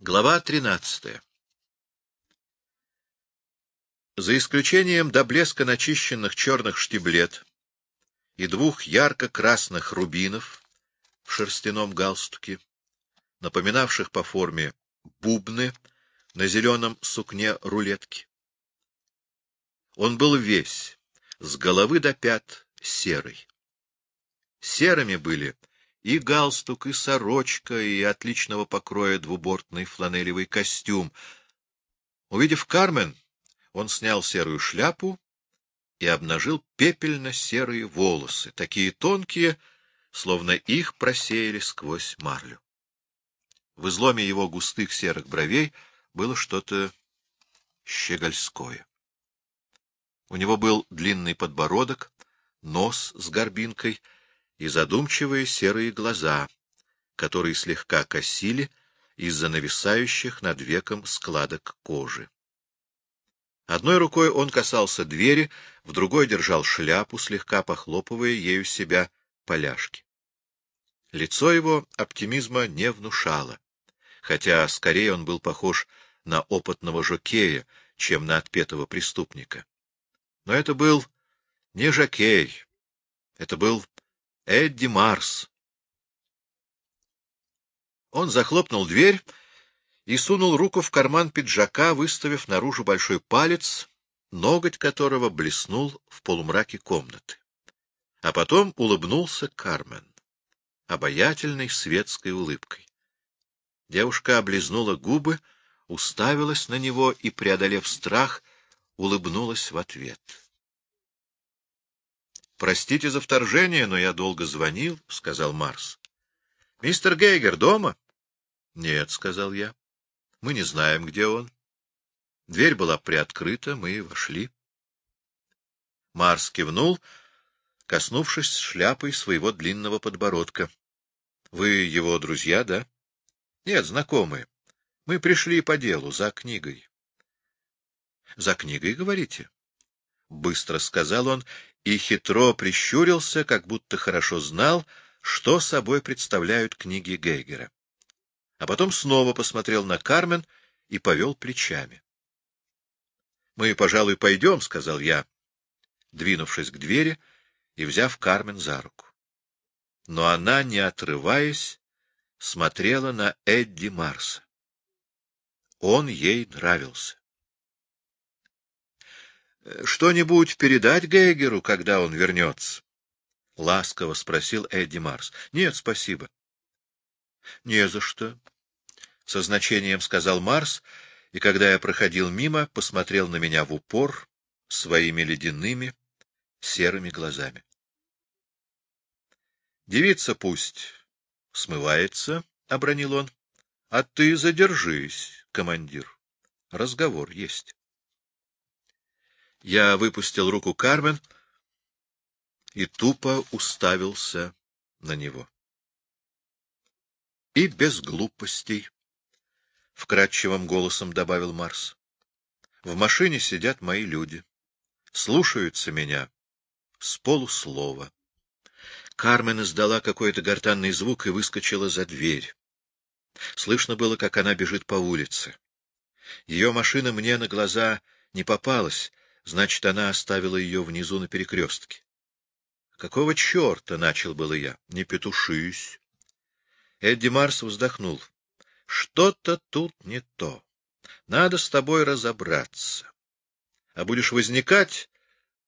Глава 13. За исключением до блеска начищенных черных штиблет и двух ярко-красных рубинов в шерстяном галстуке, напоминавших по форме бубны на зеленом сукне рулетки. Он был весь, с головы до пят, серый. Серыми были и галстук, и сорочка, и отличного покроя двубортный фланелевый костюм. Увидев Кармен, он снял серую шляпу и обнажил пепельно-серые волосы, такие тонкие, словно их просеяли сквозь марлю. В изломе его густых серых бровей было что-то щегольское. У него был длинный подбородок, нос с горбинкой — и задумчивые серые глаза, которые слегка косили из-за нависающих над веком складок кожи. Одной рукой он касался двери, в другой держал шляпу, слегка похлопывая ею себя поляшки. Лицо его оптимизма не внушало, хотя скорее он был похож на опытного жокея, чем на отпетого преступника. Но это был не жокей, это был Эдди Марс. Он захлопнул дверь и сунул руку в карман пиджака, выставив наружу большой палец, ноготь которого блеснул в полумраке комнаты. А потом улыбнулся Кармен, обаятельной светской улыбкой. Девушка облизнула губы, уставилась на него и, преодолев страх, улыбнулась в ответ. — Простите за вторжение, но я долго звонил, — сказал Марс. — Мистер Гейгер дома? — Нет, — сказал я. — Мы не знаем, где он. Дверь была приоткрыта, мы вошли. Марс кивнул, коснувшись шляпой своего длинного подбородка. — Вы его друзья, да? — Нет, знакомые. Мы пришли по делу, за книгой. — За книгой, говорите? — быстро сказал он и хитро прищурился, как будто хорошо знал, что собой представляют книги Гейгера. А потом снова посмотрел на Кармен и повел плечами. — Мы, пожалуй, пойдем, — сказал я, двинувшись к двери и взяв Кармен за руку. Но она, не отрываясь, смотрела на Эдди Марса. Он ей нравился. — Что-нибудь передать Гейгеру, когда он вернется? — ласково спросил Эдди Марс. — Нет, спасибо. — Не за что, — со значением сказал Марс, и, когда я проходил мимо, посмотрел на меня в упор своими ледяными серыми глазами. — Девица пусть смывается, — обронил он, — а ты задержись, командир. Разговор есть. Я выпустил руку Кармен и тупо уставился на него. И без глупостей, — вкрадчивым голосом добавил Марс. В машине сидят мои люди, слушаются меня с полуслова. Кармен издала какой-то гортанный звук и выскочила за дверь. Слышно было, как она бежит по улице. Ее машина мне на глаза не попалась, Значит, она оставила ее внизу на перекрестке. Какого черта, — начал было я, — не петушись. Эдди Марс вздохнул. Что-то тут не то. Надо с тобой разобраться. А будешь возникать,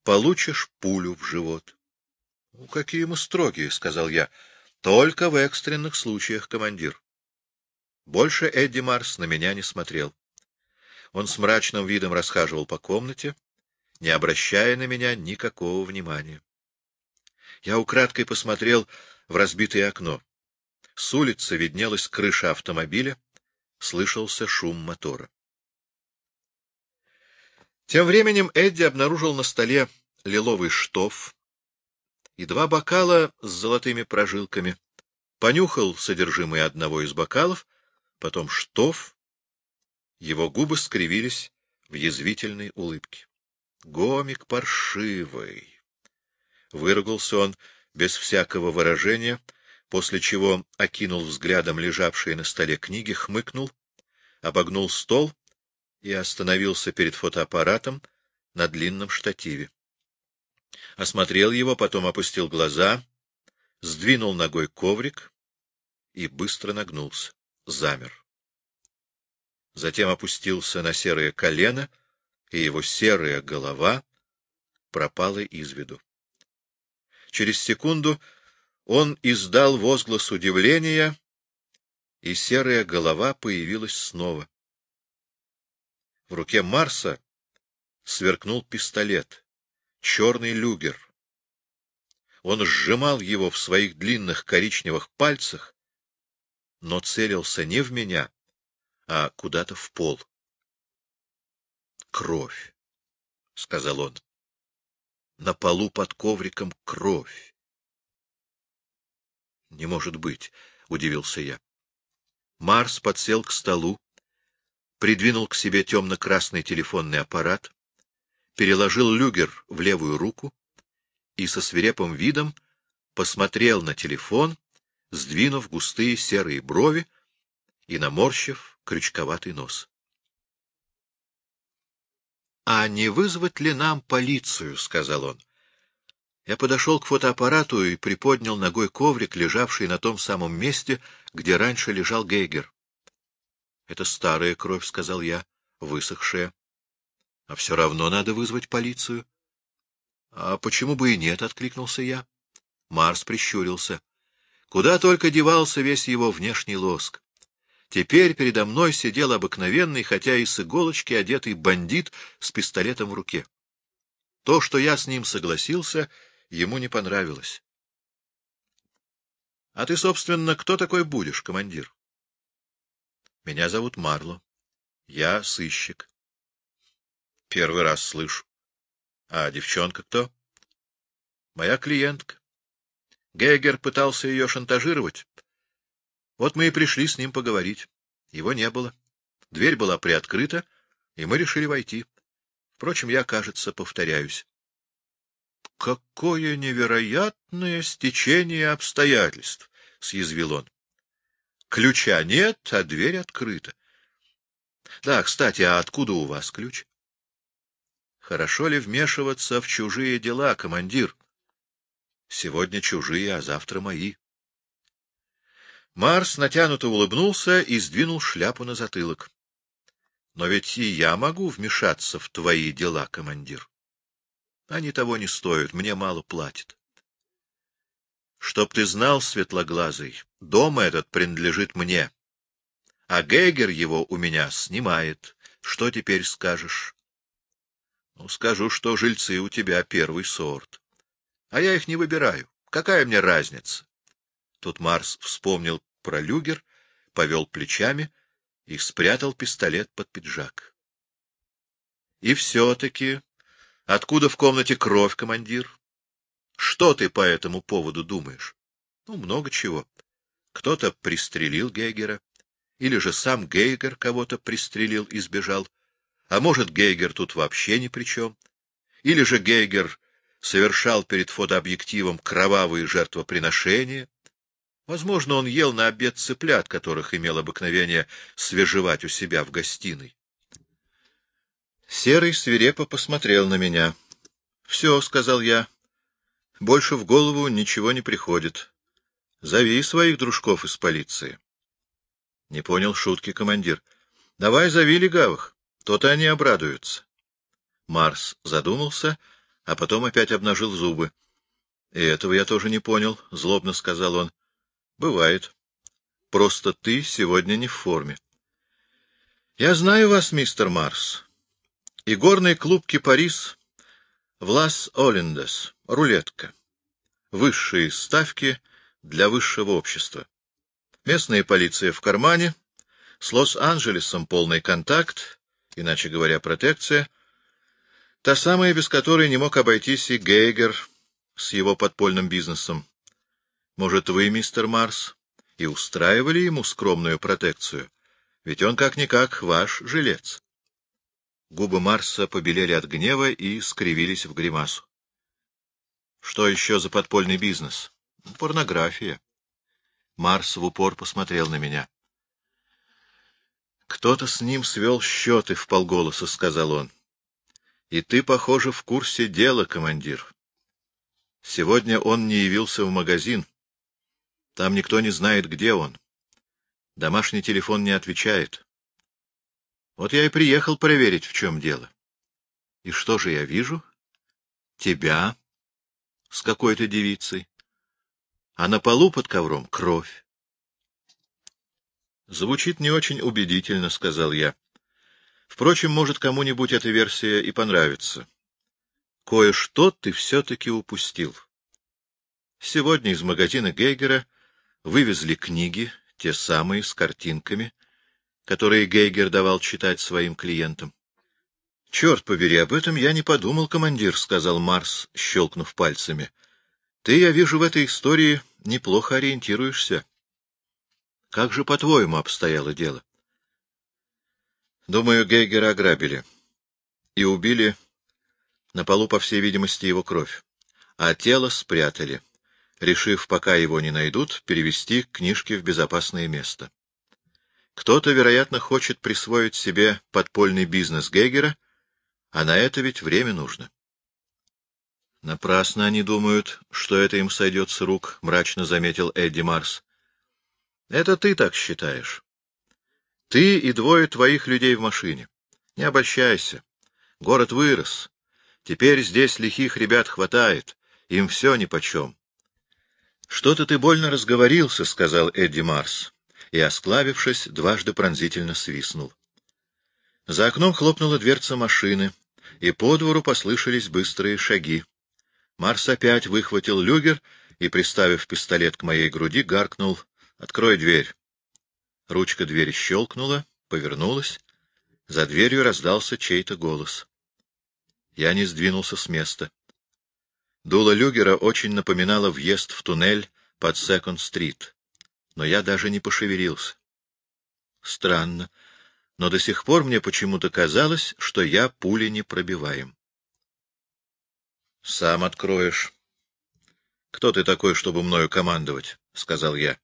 получишь пулю в живот. — Ну, какие мы строгие, — сказал я. — Только в экстренных случаях, командир. Больше Эдди Марс на меня не смотрел. Он с мрачным видом расхаживал по комнате, не обращая на меня никакого внимания. Я украдкой посмотрел в разбитое окно. С улицы виднелась крыша автомобиля, слышался шум мотора. Тем временем Эдди обнаружил на столе лиловый штоф и два бокала с золотыми прожилками, понюхал содержимое одного из бокалов, потом штоф, его губы скривились в язвительной улыбке. Гомик паршивый. Выругался он без всякого выражения, после чего окинул взглядом лежавшие на столе книги, хмыкнул, обогнул стол и остановился перед фотоаппаратом на длинном штативе. Осмотрел его, потом опустил глаза, сдвинул ногой коврик и быстро нагнулся, замер. Затем опустился на серое колено, и его серая голова пропала из виду. Через секунду он издал возглас удивления, и серая голова появилась снова. В руке Марса сверкнул пистолет, черный люгер. Он сжимал его в своих длинных коричневых пальцах, но целился не в меня, а куда-то в пол. «Кровь», — сказал он. «На полу под ковриком кровь». «Не может быть», — удивился я. Марс подсел к столу, придвинул к себе темно-красный телефонный аппарат, переложил люгер в левую руку и со свирепым видом посмотрел на телефон, сдвинув густые серые брови и наморщив крючковатый нос. — А не вызвать ли нам полицию? — сказал он. Я подошел к фотоаппарату и приподнял ногой коврик, лежавший на том самом месте, где раньше лежал Гейгер. — Это старая кровь, — сказал я, — высохшая. — А все равно надо вызвать полицию. — А почему бы и нет? — откликнулся я. Марс прищурился. Куда только девался весь его внешний лоск. Теперь передо мной сидел обыкновенный, хотя и с иголочки одетый бандит с пистолетом в руке. То, что я с ним согласился, ему не понравилось. — А ты, собственно, кто такой будешь, командир? — Меня зовут Марло. Я сыщик. — Первый раз слышу. — А девчонка кто? — Моя клиентка. Гейгер пытался ее шантажировать. Вот мы и пришли с ним поговорить. Его не было. Дверь была приоткрыта, и мы решили войти. Впрочем, я, кажется, повторяюсь. — Какое невероятное стечение обстоятельств! — съязвил он. — Ключа нет, а дверь открыта. — Да, кстати, а откуда у вас ключ? — Хорошо ли вмешиваться в чужие дела, командир? Сегодня чужие, а завтра мои. Марс натянуто улыбнулся и сдвинул шляпу на затылок. — Но ведь и я могу вмешаться в твои дела, командир. Они того не стоят, мне мало платят. Чтоб ты знал, светлоглазый, дом этот принадлежит мне, а Гейгер его у меня снимает. Что теперь скажешь? Ну, скажу, что жильцы у тебя первый сорт. А я их не выбираю. Какая мне разница? Тут Марс вспомнил про люгер, повел плечами и спрятал пистолет под пиджак. И все-таки Откуда в комнате кровь, командир? Что ты по этому поводу думаешь? Ну, много чего. Кто-то пристрелил Гейгера, или же сам Гейгер кого-то пристрелил и сбежал. А может, Гейгер тут вообще ни при чем? Или же Гейгер совершал перед фотообъективом кровавые жертвоприношения? Возможно, он ел на обед цыплят, которых имел обыкновение свежевать у себя в гостиной. Серый свирепо посмотрел на меня. — Все, — сказал я, — больше в голову ничего не приходит. Зови своих дружков из полиции. Не понял шутки командир. — Давай зови легавых, то-то они обрадуются. Марс задумался, а потом опять обнажил зубы. — И этого я тоже не понял, — злобно сказал он. — Бывает. Просто ты сегодня не в форме. — Я знаю вас, мистер Марс. И горный клуб «Кипарис» в Лас-Олендес, рулетка. Высшие ставки для высшего общества. Местная полиция в кармане, с Лос-Анджелесом полный контакт, иначе говоря, протекция. Та самая, без которой не мог обойтись и Гейгер с его подпольным бизнесом. Может, вы, мистер Марс, и устраивали ему скромную протекцию? Ведь он как-никак ваш жилец. Губы Марса побелели от гнева и скривились в гримасу. — Что еще за подпольный бизнес? — Порнография. Марс в упор посмотрел на меня. — Кто Кто-то с ним свел счеты, — вполголоса сказал он. И ты, похоже, в курсе дела, командир. Сегодня он не явился в магазин. Там никто не знает, где он. Домашний телефон не отвечает. Вот я и приехал проверить, в чем дело. И что же я вижу? Тебя с какой-то девицей. А на полу под ковром кровь. Звучит не очень убедительно, — сказал я. Впрочем, может, кому-нибудь эта версия и понравится. Кое-что ты все-таки упустил. Сегодня из магазина Гейгера вывезли книги, те самые, с картинками, которые Гейгер давал читать своим клиентам. — Черт побери, об этом я не подумал, командир, — сказал Марс, щелкнув пальцами. — Ты, я вижу, в этой истории неплохо ориентируешься. Как же, по-твоему, обстояло дело? Думаю, Гейгера ограбили. И убили на полу, по всей видимости, его кровь. А тело спрятали, решив, пока его не найдут, перевести книжки в безопасное место. Кто-то, вероятно, хочет присвоить себе подпольный бизнес Гейгера, а на это ведь время нужно. Напрасно они думают, что это им сойдет с рук, — мрачно заметил Эдди Марс. Это ты так считаешь. Ты и двое твоих людей в машине. Не обольщайся. Город вырос. Теперь здесь лихих ребят хватает. Им все нипочем. — Что-то ты больно разговорился, — сказал Эдди Марс, и, осклабившись, дважды пронзительно свистнул. За окном хлопнула дверца машины, и по двору послышались быстрые шаги. Марс опять выхватил люгер и, приставив пистолет к моей груди, гаркнул Открой дверь. Ручка двери щелкнула, повернулась. За дверью раздался чей-то голос. Я не сдвинулся с места. Дуло люгера очень напоминало въезд в туннель под Секонд-стрит, но я даже не пошевелился. Странно, но до сих пор мне почему-то казалось, что я пули не пробиваем. — Сам откроешь. — Кто ты такой, чтобы мною командовать? — сказал я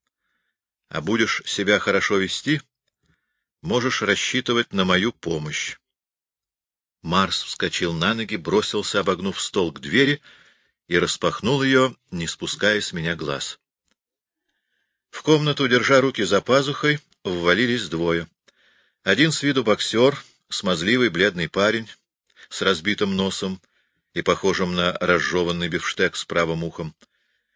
а будешь себя хорошо вести, можешь рассчитывать на мою помощь. Марс вскочил на ноги, бросился, обогнув стол к двери, и распахнул ее, не спуская с меня глаз. В комнату, держа руки за пазухой, ввалились двое. Один с виду боксер, смазливый бледный парень, с разбитым носом и похожим на разжеванный бифштег с правым ухом.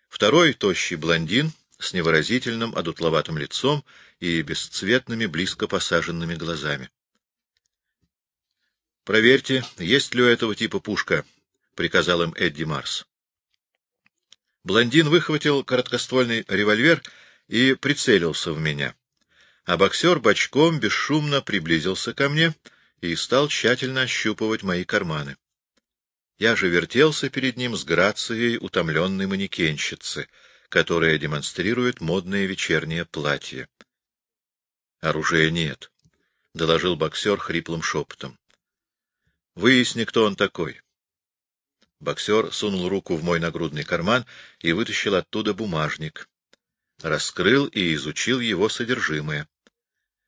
Второй — тощий блондин, с невыразительным, одутловатым лицом и бесцветными, близко посаженными глазами. — Проверьте, есть ли у этого типа пушка, — приказал им Эдди Марс. Блондин выхватил короткоствольный револьвер и прицелился в меня, а боксер бочком бесшумно приблизился ко мне и стал тщательно ощупывать мои карманы. Я же вертелся перед ним с грацией утомленной манекенщицы — которое демонстрирует модное вечернее платье. — Оружия нет, — доложил боксер хриплым шепотом. — Выясни, кто он такой. Боксер сунул руку в мой нагрудный карман и вытащил оттуда бумажник. Раскрыл и изучил его содержимое.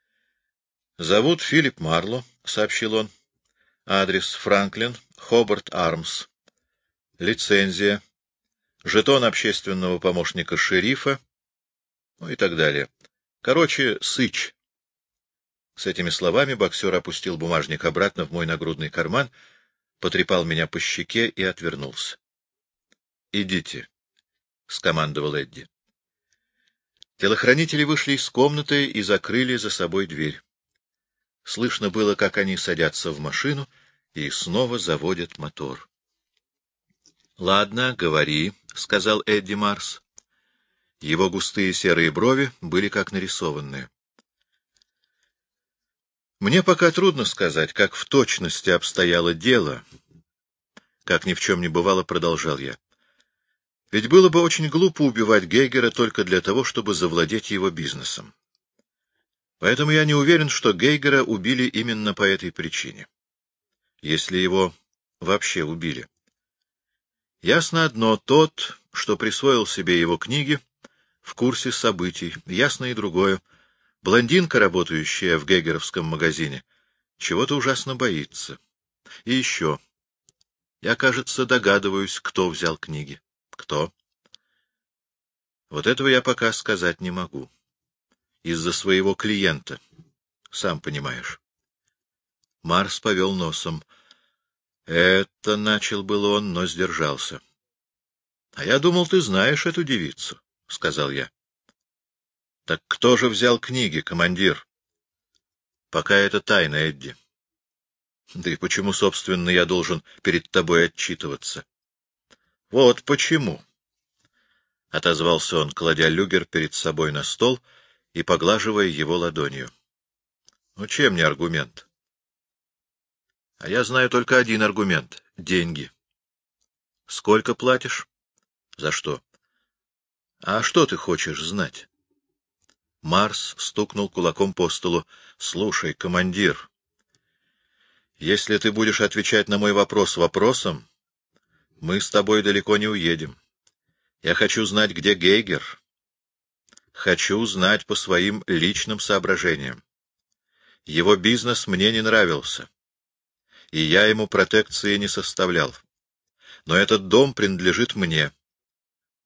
— Зовут Филипп Марло, — сообщил он. — Адрес Франклин, Хобарт Армс. Лицензия жетон общественного помощника шерифа, ну и так далее. Короче, сыч. С этими словами боксер опустил бумажник обратно в мой нагрудный карман, потрепал меня по щеке и отвернулся. — Идите, — скомандовал Эдди. Телохранители вышли из комнаты и закрыли за собой дверь. Слышно было, как они садятся в машину и снова заводят мотор. — Ладно, говори, — сказал Эдди Марс. Его густые серые брови были как нарисованные. Мне пока трудно сказать, как в точности обстояло дело. Как ни в чем не бывало, продолжал я. Ведь было бы очень глупо убивать Гейгера только для того, чтобы завладеть его бизнесом. Поэтому я не уверен, что Гейгера убили именно по этой причине. Если его вообще убили. Ясно одно, тот, что присвоил себе его книги, в курсе событий. Ясно и другое. Блондинка, работающая в гегеровском магазине, чего-то ужасно боится. И еще. Я, кажется, догадываюсь, кто взял книги. Кто? Вот этого я пока сказать не могу. Из-за своего клиента. Сам понимаешь. Марс повел носом. Это начал был он, но сдержался. — А я думал, ты знаешь эту девицу, — сказал я. — Так кто же взял книги, командир? — Пока это тайна, Эдди. Да и почему, собственно, я должен перед тобой отчитываться? — Вот почему, — отозвался он, кладя люгер перед собой на стол и поглаживая его ладонью. — Ну, чем не аргумент? — А я знаю только один аргумент — деньги. — Сколько платишь? — За что? — А что ты хочешь знать? Марс стукнул кулаком по столу. — Слушай, командир, если ты будешь отвечать на мой вопрос вопросом, мы с тобой далеко не уедем. Я хочу знать, где Гейгер. Хочу знать по своим личным соображениям. Его бизнес мне не нравился, и я ему протекции не составлял. Но этот дом принадлежит мне.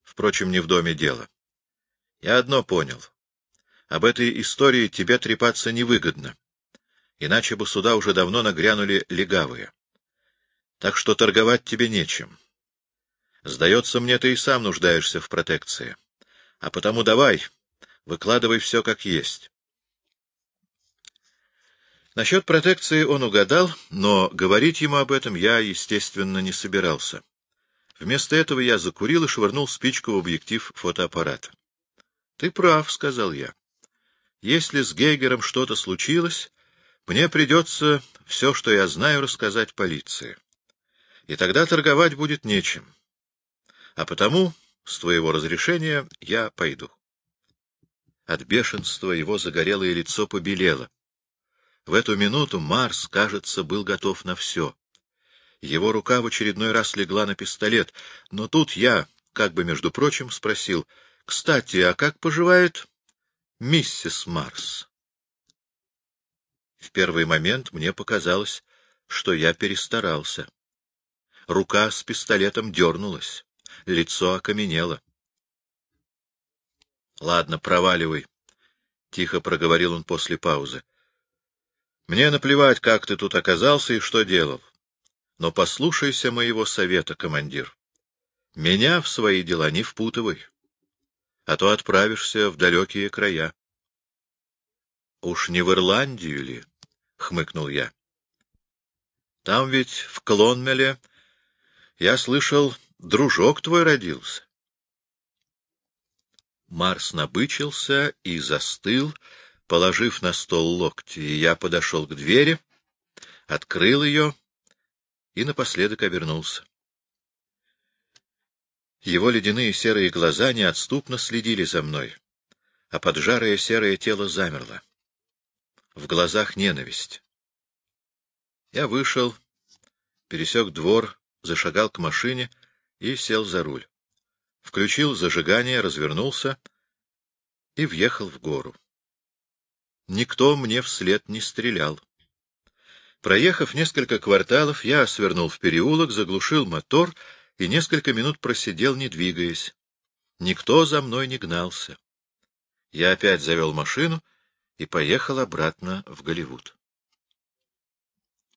Впрочем, не в доме дело. Я одно понял. Об этой истории тебе трепаться невыгодно иначе бы сюда уже давно нагрянули легавые. Так что торговать тебе нечем. Сдается мне, ты и сам нуждаешься в протекции. А потому давай, выкладывай все как есть. Насчет протекции он угадал, но говорить ему об этом я, естественно, не собирался. Вместо этого я закурил и швырнул спичку в объектив фотоаппарата. — Ты прав, — сказал я. — Если с Гейгером что-то случилось, мне придется все, что я знаю, рассказать полиции. И тогда торговать будет нечем. А потому, с твоего разрешения, я пойду. От бешенства его загорелое лицо побелело. В эту минуту Марс, кажется, был готов на все. Его рука в очередной раз легла на пистолет, но тут я, как бы между прочим, спросил, «Кстати, а как поживает миссис Марс?» В первый момент мне показалось, что я перестарался. Рука с пистолетом дернулась, лицо окаменело. — Ладно, проваливай, — тихо проговорил он после паузы. — Мне наплевать, как ты тут оказался и что делал. Но послушайся моего совета, командир. Меня в свои дела не впутывай, а то отправишься в далекие края. — Уж не в Ирландию ли? —— хмыкнул я. — Там ведь, в Клонмеле, я слышал, дружок твой родился. Марс набычился и застыл, положив на стол локти, и я подошел к двери, открыл ее и напоследок обернулся. Его ледяные серые глаза неотступно следили за мной, а поджарое серое тело замерло в глазах ненависть. Я вышел, пересек двор, зашагал к машине и сел за руль. Включил зажигание, развернулся и въехал в гору. Никто мне вслед не стрелял. Проехав несколько кварталов, я свернул в переулок, заглушил мотор и несколько минут просидел, не двигаясь. Никто за мной не гнался. Я опять завел машину — и поехал обратно в Голливуд.